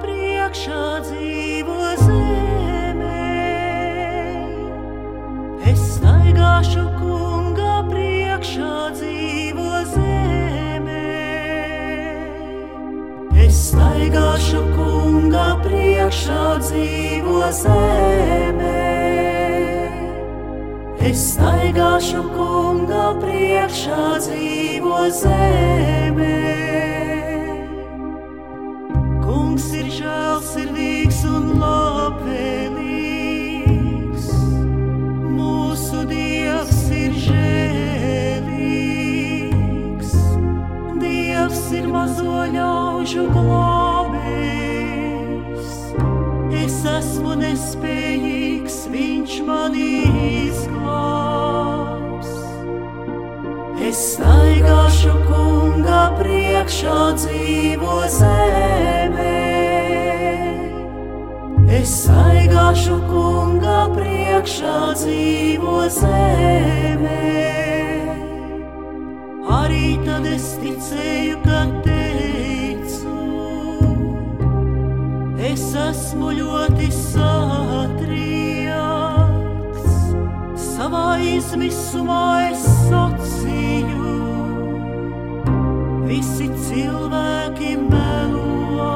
priekšā dzīvo zemē. Es staigāšu kunga priekšā dzīvo zemē. Es staigāšu kunga priekšā dzīvo zemē. Es staigāšu kunga priekšā dzīvo zemē. Ir mazo ļaužu glābējs. Es esmu nespējīgs, viņš mani izglābs. Es staigāšu kunga priekšā dzīvo zemē. Es staigāšu kunga priekšā dzīvo zemē. Arī tad es ticēju, ka teicu, es esmu ļoti satriekts. Savā izmisumā es sacīju, visi cilvēki melo.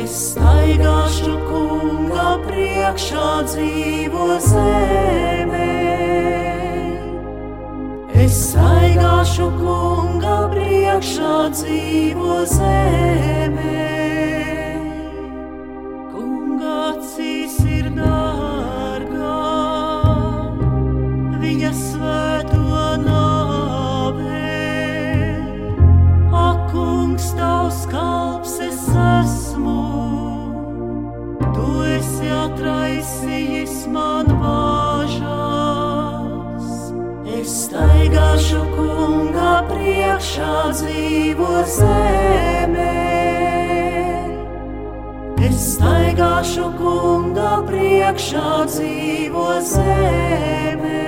Es staigāšu kunga priekšā dzīvo zemē. Es staigāšu kunga priekšā dzīvo zemē. Kunga acīs ir dārgā, viņa svēto nāvē. Ak, kungs, tavs kalps es esmu, tu esi atraisījis man bāžas. Es staigāšu kunga priekšā dzīvo zemē. Es staigāšu kunga priekšā dzīvo zemē.